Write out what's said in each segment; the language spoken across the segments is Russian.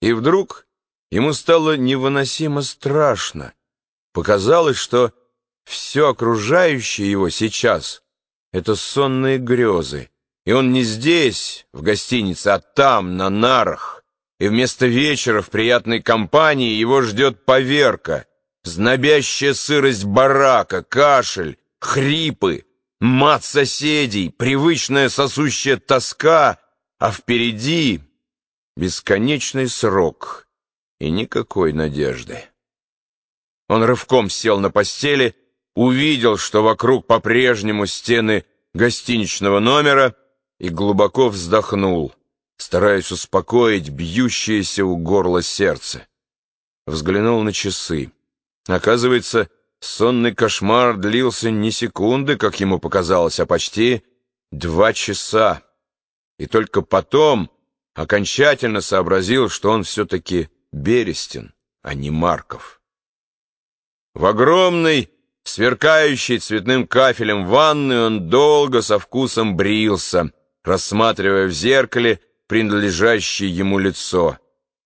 И вдруг ему стало невыносимо страшно. Показалось, что все окружающее его сейчас — это сонные грезы, и он не здесь, в гостинице, а там, на нарах, и вместо вечера в приятной компании его ждет поверка, знобящая сырость барака, кашель, хрипы, мат соседей, привычная сосущая тоска, а впереди бесконечный срок и никакой надежды. Он рывком сел на постели, увидел, что вокруг по-прежнему стены гостиничного номера и глубоко вздохнул, стараясь успокоить бьющееся у горла сердце. Взглянул на часы. Оказывается, сонный кошмар длился не секунды, как ему показалось, а почти два часа. И только потом окончательно сообразил, что он все-таки Берестин, а не Марков. В огромной, сверкающей цветным кафелем ванной он долго со вкусом брился, рассматривая в зеркале принадлежащее ему лицо.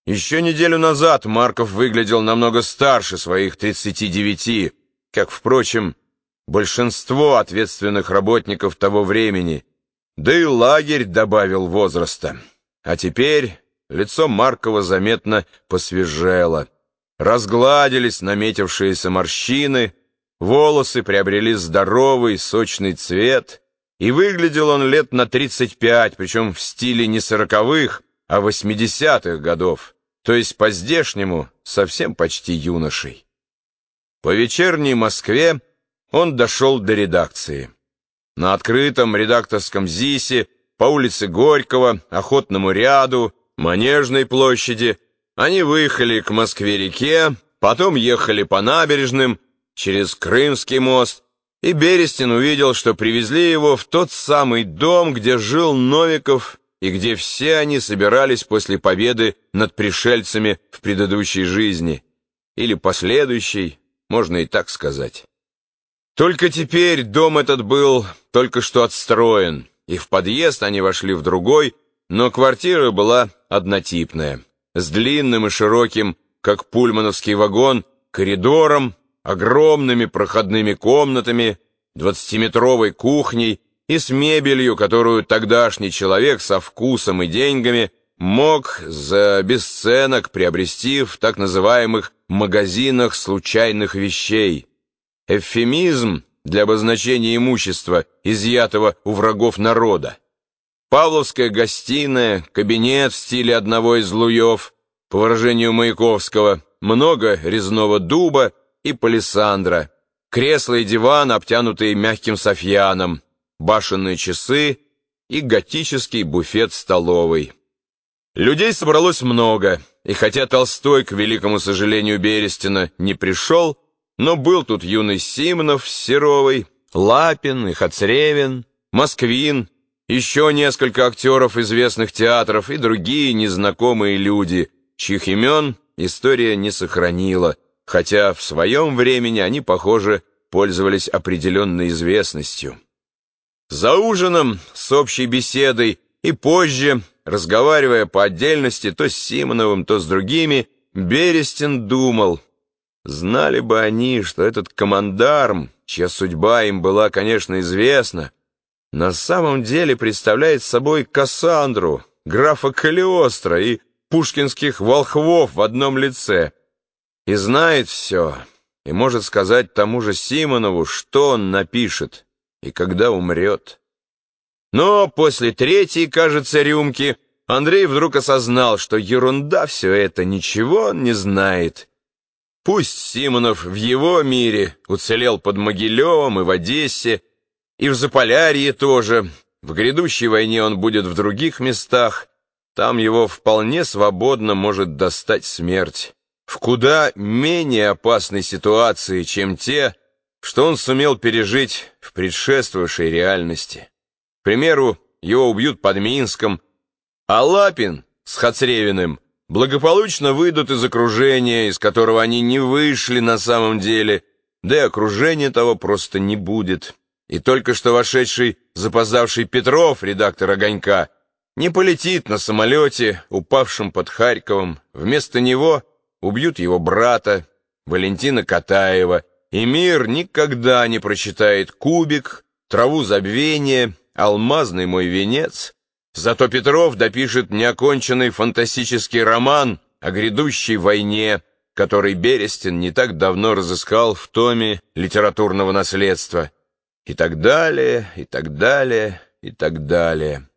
Еще неделю назад Марков выглядел намного старше своих 39, как, впрочем, большинство ответственных работников того времени, да и лагерь добавил возраста. А теперь лицо Маркова заметно посвежело. Разгладились наметившиеся морщины, волосы приобрели здоровый, сочный цвет, и выглядел он лет на 35, причем в стиле не сороковых, а восьмидесятых годов то есть по-здешнему совсем почти юношей. По вечерней Москве он дошел до редакции. На открытом редакторском ЗИСе, по улице Горького, Охотному ряду, Манежной площади, они выехали к Москве-реке, потом ехали по набережным, через Крымский мост, и Берестин увидел, что привезли его в тот самый дом, где жил Новиков и где все они собирались после победы над пришельцами в предыдущей жизни, или последующей, можно и так сказать. Только теперь дом этот был только что отстроен, и в подъезд они вошли в другой, но квартира была однотипная, с длинным и широким, как пульмановский вагон, коридором, огромными проходными комнатами, двадцатиметровой кухней и с мебелью, которую тогдашний человек со вкусом и деньгами мог за бесценок приобрести в так называемых магазинах случайных вещей. Эвфемизм для обозначения имущества, изъятого у врагов народа. Павловская гостиная, кабинет в стиле одного из луев, по выражению Маяковского, много резного дуба и палисандра, кресло и диван, обтянутые мягким софьяном, башенные часы и готический буфет столовой. Людей собралось много, и хотя Толстой, к великому сожалению Берестина, не пришел, но был тут юный Симонов с Серовой, Лапин и Хацревин, Москвин, еще несколько актеров известных театров и другие незнакомые люди, чьих имен история не сохранила, хотя в своем времени они, похоже, пользовались определенной известностью. За ужином с общей беседой и позже, разговаривая по отдельности то с Симоновым, то с другими, Берестин думал, знали бы они, что этот командарм, чья судьба им была, конечно, известна, на самом деле представляет собой Кассандру, графа Калиостро и пушкинских волхвов в одном лице, и знает все, и может сказать тому же Симонову, что он напишет и когда умрет. Но после третьей, кажется, рюмки Андрей вдруг осознал, что ерунда все это, ничего он не знает. Пусть Симонов в его мире уцелел под Могилевом и в Одессе, и в Заполярье тоже. В грядущей войне он будет в других местах. Там его вполне свободно может достать смерть. В куда менее опасной ситуации, чем те, что он сумел пережить в предшествовавшей реальности. К примеру, его убьют под Минском, а Лапин с Хацревиным благополучно выйдут из окружения, из которого они не вышли на самом деле, да и окружения того просто не будет. И только что вошедший, запоздавший Петров, редактор «Огонька», не полетит на самолете, упавшем под Харьковом. Вместо него убьют его брата, Валентина Катаева, и мир никогда не прочитает «Кубик», «Траву забвения», «Алмазный мой венец». Зато Петров допишет неоконченный фантастический роман о грядущей войне, который Берестин не так давно разыскал в томе литературного наследства. И так далее, и так далее, и так далее.